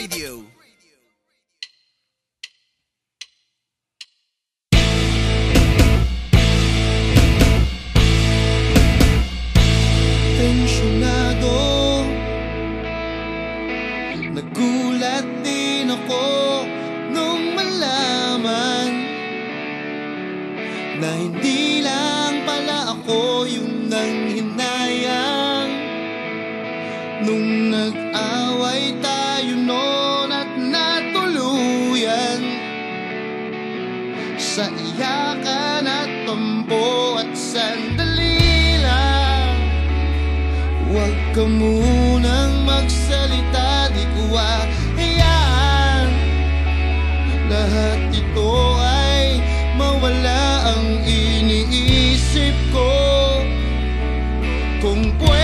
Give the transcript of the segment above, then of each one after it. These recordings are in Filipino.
Radio. Tensyonado Nagulat din ako Nung malaman Na hindi lang pala ako Yung nanghinayang Nung nag-away tayo noon At natuluyan Sa iyakan at tampo At sandali lang. Huwag ka munang magsalita, di ko hayaan Lahat ito ay mawala ang iniisip ko. Kung pwede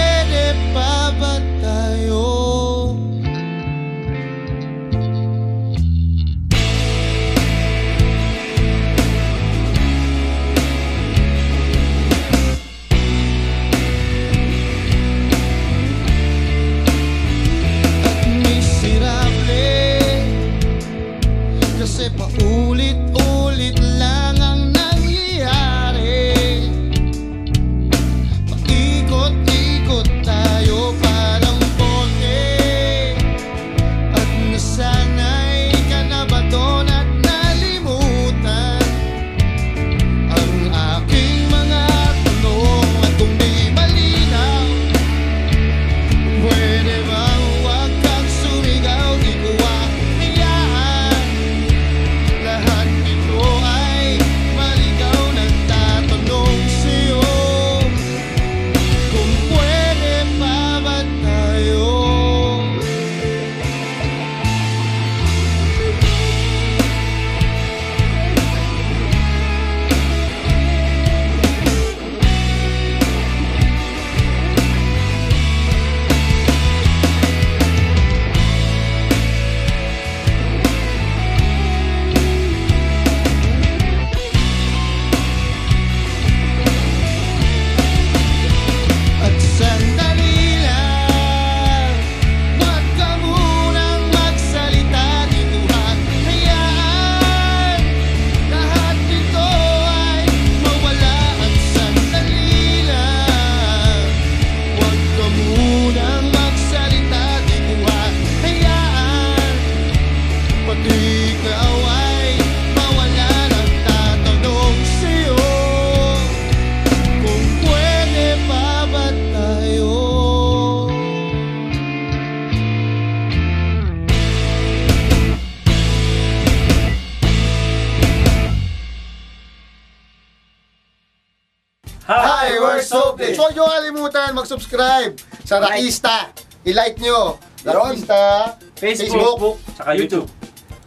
Hi, we're Soapy! So, huwag nyo kalimutan mag-subscribe sa Rakista. I-like nyo. Rakista, Facebook, saka YouTube.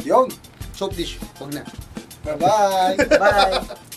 Yun. Soap dish. Huwag na. Bye-bye. Bye!